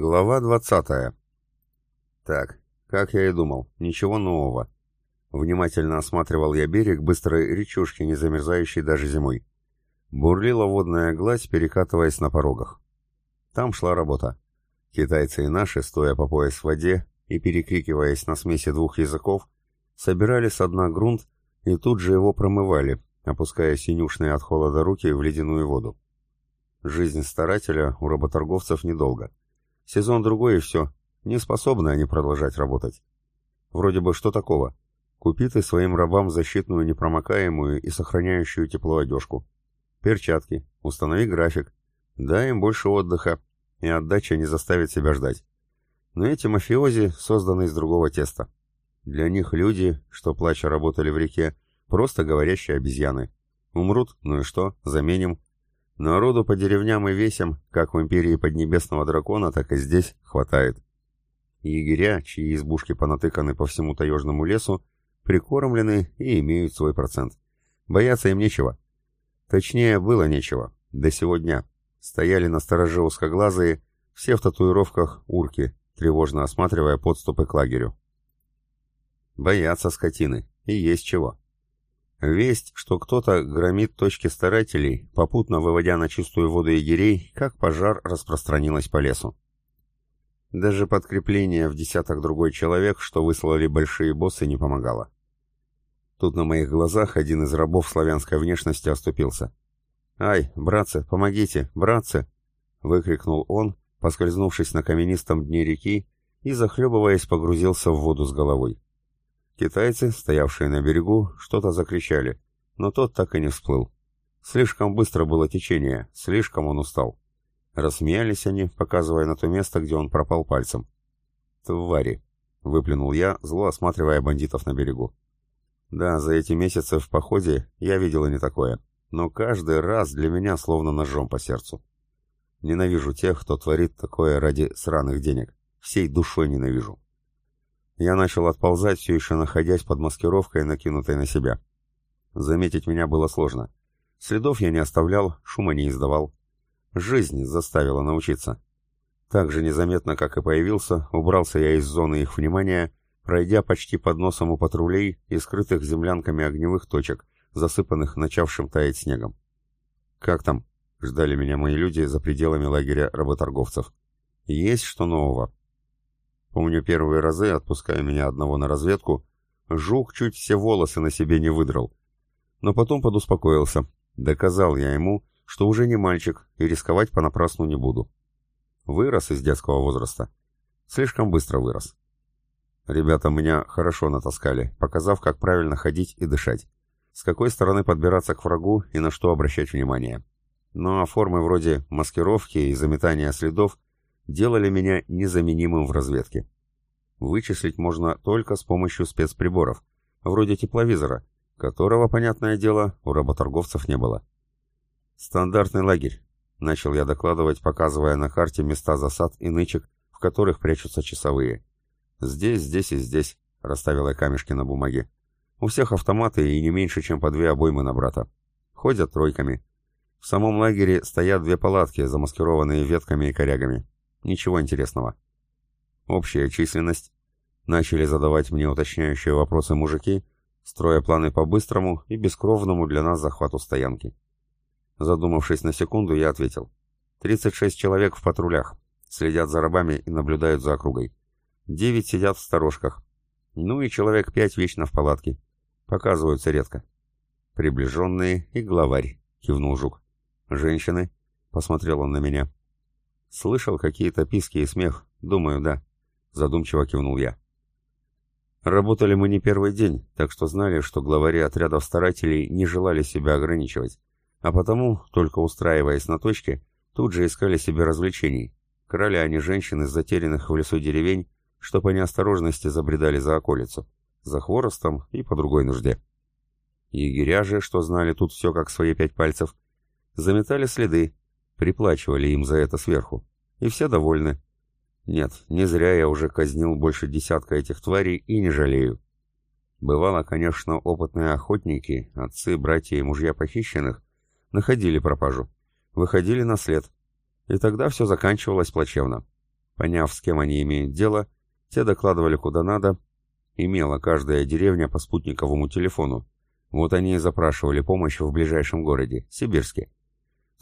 Глава 20. Так, как я и думал, ничего нового. Внимательно осматривал я берег быстрой речушки, не замерзающей даже зимой. Бурлила водная гладь, перекатываясь на порогах. Там шла работа. Китайцы и наши, стоя по пояс в воде и перекрикиваясь на смеси двух языков, собирали со дна грунт и тут же его промывали, опуская синюшные от холода руки в ледяную воду. Жизнь старателя у работорговцев недолго. Сезон другой и все. Не способны они продолжать работать. Вроде бы что такого? Купи ты своим рабам защитную непромокаемую и сохраняющую тепло одежку. Перчатки, установи график, дай им больше отдыха, и отдача не заставит себя ждать. Но эти мафиози созданы из другого теста. Для них люди, что плача работали в реке, просто говорящие обезьяны. Умрут, ну и что, заменим. Народу по деревням и весям, как в империи Поднебесного Дракона, так и здесь, хватает. Егеря, чьи избушки понатыканы по всему таежному лесу, прикормлены и имеют свой процент. Бояться им нечего. Точнее, было нечего. До сегодня. Стояли на стороже узкоглазые, все в татуировках урки, тревожно осматривая подступы к лагерю. Боятся скотины. И есть чего. Весть, что кто-то громит точки старателей, попутно выводя на чистую воду егерей, как пожар распространилась по лесу. Даже подкрепление в десяток другой человек, что выслали большие боссы, не помогало. Тут на моих глазах один из рабов славянской внешности оступился. «Ай, братцы, помогите, братцы!» — выкрикнул он, поскользнувшись на каменистом дне реки и, захлебываясь, погрузился в воду с головой. Китайцы, стоявшие на берегу, что-то закричали, но тот так и не всплыл. Слишком быстро было течение, слишком он устал. Рассмеялись они, показывая на то место, где он пропал пальцем. «Твари!» — выплюнул я, зло осматривая бандитов на берегу. Да, за эти месяцы в походе я видел и не такое, но каждый раз для меня словно ножом по сердцу. Ненавижу тех, кто творит такое ради сраных денег. Всей душой ненавижу. Я начал отползать, все еще находясь под маскировкой, накинутой на себя. Заметить меня было сложно. Следов я не оставлял, шума не издавал. Жизнь заставила научиться. Так же незаметно, как и появился, убрался я из зоны их внимания, пройдя почти под носом у патрулей и скрытых землянками огневых точек, засыпанных начавшим таять снегом. «Как там?» — ждали меня мои люди за пределами лагеря работорговцев. «Есть что нового?» Помню первые разы, отпуская меня одного на разведку, жук чуть все волосы на себе не выдрал. Но потом подуспокоился. Доказал я ему, что уже не мальчик и рисковать понапрасну не буду. Вырос из детского возраста. Слишком быстро вырос. Ребята меня хорошо натаскали, показав, как правильно ходить и дышать. С какой стороны подбираться к врагу и на что обращать внимание. Ну а формы вроде маскировки и заметания следов делали меня незаменимым в разведке. Вычислить можно только с помощью спецприборов, вроде тепловизора, которого, понятное дело, у работорговцев не было. «Стандартный лагерь», — начал я докладывать, показывая на карте места засад и нычек, в которых прячутся часовые. «Здесь, здесь и здесь», — расставил я камешки на бумаге. «У всех автоматы и не меньше, чем по две обоймы на брата. Ходят тройками. В самом лагере стоят две палатки, замаскированные ветками и корягами. Ничего интересного. Общая численность. Начали задавать мне уточняющие вопросы мужики, строя планы по-быстрому и бескровному для нас захвату стоянки. Задумавшись на секунду, я ответил. 36 человек в патрулях, следят за рабами и наблюдают за округой. Девять сидят в сторожках. Ну и человек пять вечно в палатке. Показываются редко. Приближенные и главарь, кивнул Жук. Женщины, посмотрел он на меня. Слышал какие-то писки и смех. Думаю, да. Задумчиво кивнул я. Работали мы не первый день, так что знали, что главари отрядов старателей не желали себя ограничивать, а потому, только устраиваясь на точке, тут же искали себе развлечений. Крали они женщин из затерянных в лесу деревень, что по неосторожности забредали за околицу, за хворостом и по другой нужде. Егеря же, что знали тут все как свои пять пальцев, заметали следы, Приплачивали им за это сверху. И все довольны. Нет, не зря я уже казнил больше десятка этих тварей и не жалею. Бывало, конечно, опытные охотники, отцы, братья и мужья похищенных, находили пропажу, выходили на след. И тогда все заканчивалось плачевно. Поняв, с кем они имеют дело, те докладывали куда надо. Имела каждая деревня по спутниковому телефону. Вот они и запрашивали помощь в ближайшем городе, Сибирске.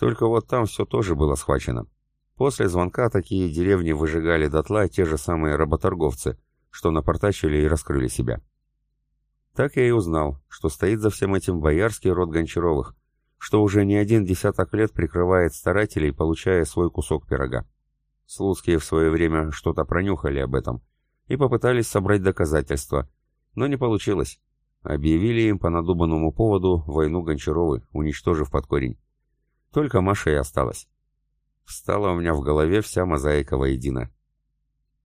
Только вот там все тоже было схвачено. После звонка такие деревни выжигали дотла те же самые работорговцы, что напортачили и раскрыли себя. Так я и узнал, что стоит за всем этим боярский род Гончаровых, что уже не один десяток лет прикрывает старателей, получая свой кусок пирога. Слуцкие в свое время что-то пронюхали об этом и попытались собрать доказательства, но не получилось. Объявили им по надуманному поводу войну Гончаровы, уничтожив под корень. Только Маша и осталась. Встала у меня в голове вся мозаика воедино.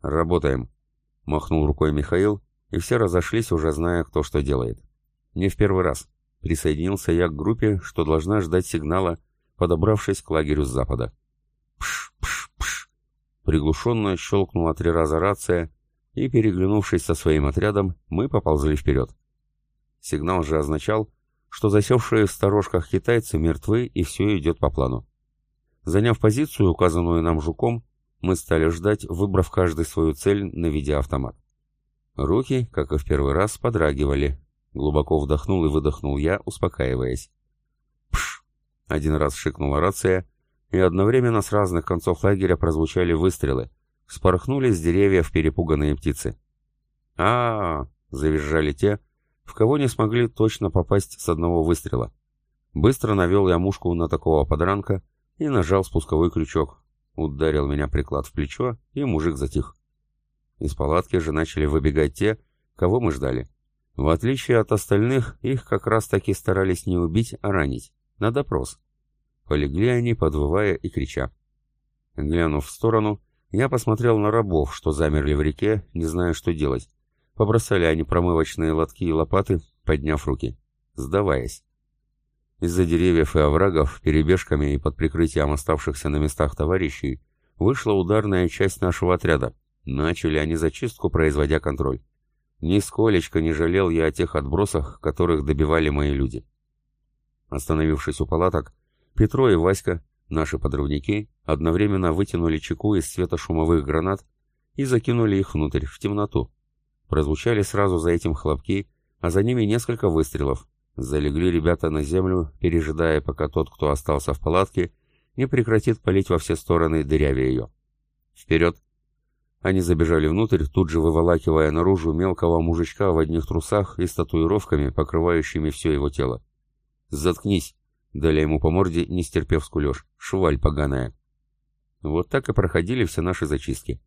«Работаем», — махнул рукой Михаил, и все разошлись, уже зная, кто что делает. Не в первый раз. Присоединился я к группе, что должна ждать сигнала, подобравшись к лагерю с запада. Пш-пш-пш. Приглушенно щелкнула три раза рация, и, переглянувшись со своим отрядом, мы поползли вперед. Сигнал же означал, что засевшие в сторожках китайцы мертвы и все идет по плану. Заняв позицию, указанную нам жуком, мы стали ждать, выбрав каждый свою цель, наведя автомат. Руки, как и в первый раз, подрагивали. Глубоко вдохнул и выдохнул я, успокаиваясь. Пш! Один раз шикнула рация, и одновременно с разных концов лагеря прозвучали выстрелы. Спорхнули с деревьев перепуганные птицы. а, -а, -а завизжали те, в кого не смогли точно попасть с одного выстрела. Быстро навел я мушку на такого подранка, и нажал спусковой крючок. Ударил меня приклад в плечо, и мужик затих. Из палатки же начали выбегать те, кого мы ждали. В отличие от остальных, их как раз-таки старались не убить, а ранить. На допрос. Полегли они, подвывая и крича. Глянув в сторону, я посмотрел на рабов, что замерли в реке, не зная, что делать. Побросали они промывочные лотки и лопаты, подняв руки, сдаваясь. Из-за деревьев и оврагов, перебежками и под прикрытием оставшихся на местах товарищей, вышла ударная часть нашего отряда. Начали они зачистку, производя контроль. Нисколечко не жалел я о тех отбросах, которых добивали мои люди. Остановившись у палаток, Петро и Васька, наши подрывники, одновременно вытянули чеку из светошумовых гранат и закинули их внутрь, в темноту. Прозвучали сразу за этим хлопки, а за ними несколько выстрелов, Залегли ребята на землю, пережидая, пока тот, кто остался в палатке, не прекратит палить во все стороны, дырявя ее. «Вперед!» Они забежали внутрь, тут же выволакивая наружу мелкого мужичка в одних трусах и с татуировками, покрывающими все его тело. «Заткнись!» — дали ему по морде, не стерпев скулеж. «Шваль поганая!» Вот так и проходили все наши зачистки.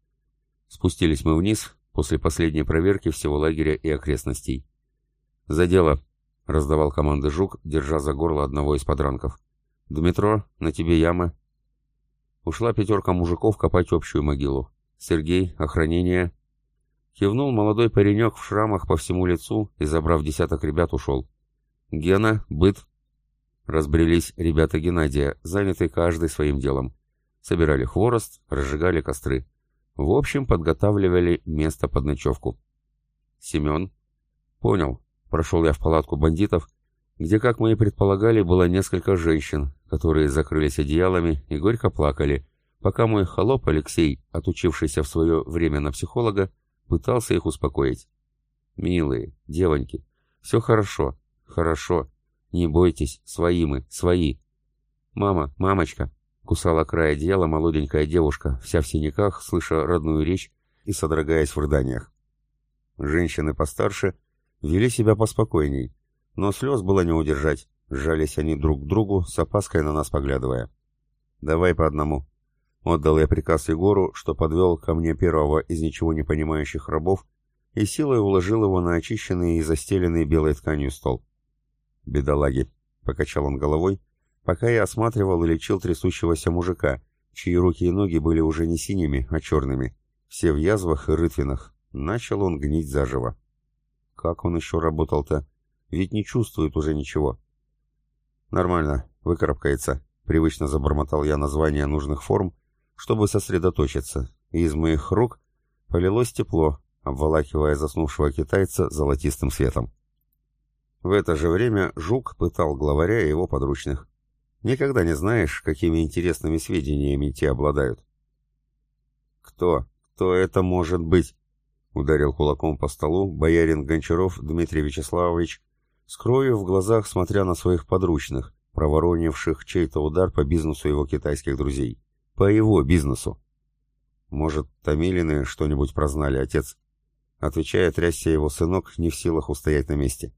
Спустились мы вниз, после последней проверки всего лагеря и окрестностей. «За дело!» — раздавал команды Жук, держа за горло одного из подранков. «Дмитро, на тебе яма». Ушла пятерка мужиков копать общую могилу. «Сергей, охранение». Кивнул молодой паренек в шрамах по всему лицу и, забрав десяток ребят, ушел. «Гена, быт». Разбрелись ребята Геннадия, занятые каждый своим делом. Собирали хворост, разжигали костры. В общем, подготавливали место под ночевку. «Семен?» «Понял. Прошел я в палатку бандитов, где, как мы и предполагали, было несколько женщин, которые закрылись одеялами и горько плакали, пока мой холоп Алексей, отучившийся в свое время на психолога, пытался их успокоить. «Милые, девоньки, все хорошо, хорошо, не бойтесь, свои мы, свои». «Мама, мамочка», — кусала край одеяла молоденькая девушка, вся в синяках, слыша родную речь и содрогаясь в рыданиях. Женщины постарше — вели себя поспокойней, но слез было не удержать, сжались они друг к другу, с опаской на нас поглядывая. «Давай по одному». Отдал я приказ Егору, что подвел ко мне первого из ничего не понимающих рабов и силой уложил его на очищенный и застеленный белой тканью стол. «Бедолаги!» — покачал он головой, пока я осматривал и лечил трясущегося мужика, чьи руки и ноги были уже не синими, а черными, все в язвах и рытвинах. Начал он гнить заживо. Как он еще работал-то? Ведь не чувствует уже ничего. Нормально, выкарабкается. Привычно забормотал я название нужных форм, чтобы сосредоточиться, и из моих рук полилось тепло, обволакивая заснувшего китайца золотистым светом. В это же время Жук пытал главаря и его подручных. Никогда не знаешь, какими интересными сведениями те обладают. «Кто? «Кто это может быть?» — ударил кулаком по столу боярин Гончаров Дмитрий Вячеславович, с кровью в глазах смотря на своих подручных, проворонивших чей-то удар по бизнесу его китайских друзей. По его бизнесу. «Может, Томилины что-нибудь прознали, отец?» Отвечая, трясся его сынок, не в силах устоять на месте.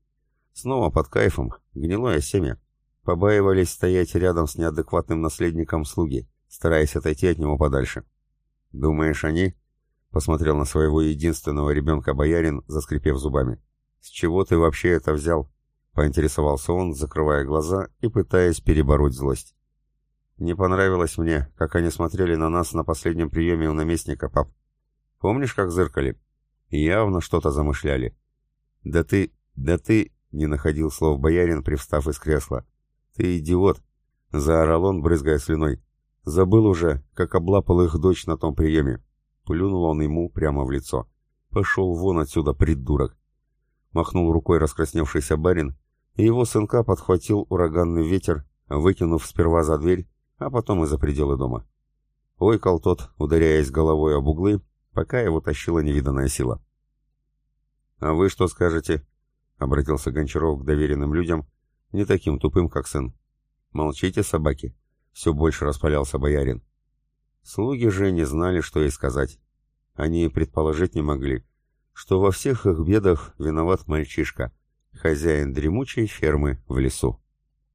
Снова под кайфом, гнилое семя. Побаивались стоять рядом с неадекватным наследником слуги, стараясь отойти от него подальше. «Думаешь, они?» — посмотрел на своего единственного ребенка боярин, заскрипев зубами. «С чего ты вообще это взял?» — поинтересовался он, закрывая глаза и пытаясь перебороть злость. «Не понравилось мне, как они смотрели на нас на последнем приеме у наместника, пап. Помнишь, как зыркали? Явно что-то замышляли. Да ты... да ты...» — не находил слов боярин, привстав из кресла. «Ты идиот!» — заорал он, брызгая слюной. «Забыл уже, как облапал их дочь на том приеме». Плюнул он ему прямо в лицо. «Пошел вон отсюда, придурок!» Махнул рукой раскрасневшийся барин, и его сынка подхватил ураганный ветер, выкинув сперва за дверь, а потом и за пределы дома. Ойкал тот, ударяясь головой об углы, пока его тащила невиданная сила. «А вы что скажете?» — обратился Гончаров к доверенным людям, не таким тупым, как сын. «Молчите, собаки!» — все больше распалялся боярин. Слуги же не знали, что ей сказать. Они предположить не могли, что во всех их бедах виноват мальчишка, хозяин дремучей фермы в лесу.